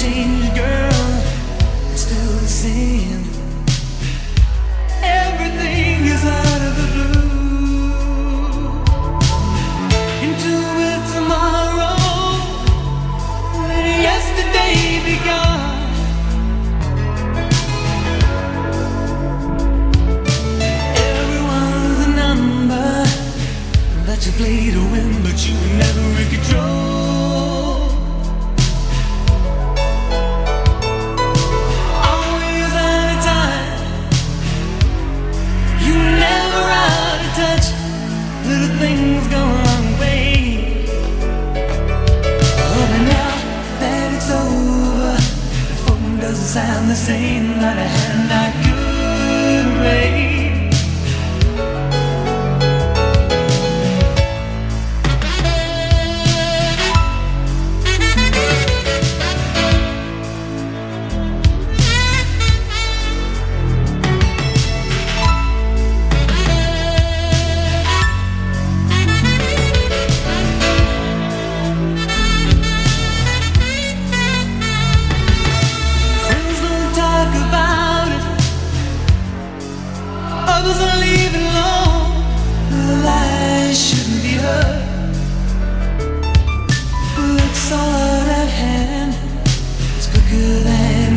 changed, girl. It's still the same. Everything is out of the blue. Into a tomorrow. let Yesterday be gone. The same. Not a hand I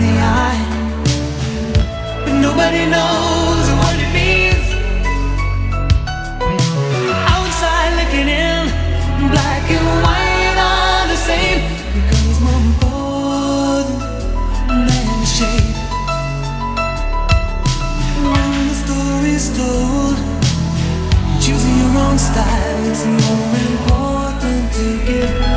the eye, but nobody knows what it means. Outside looking in, black and white are the same. The more important than the. When the story's told, choosing your own style is more important to give.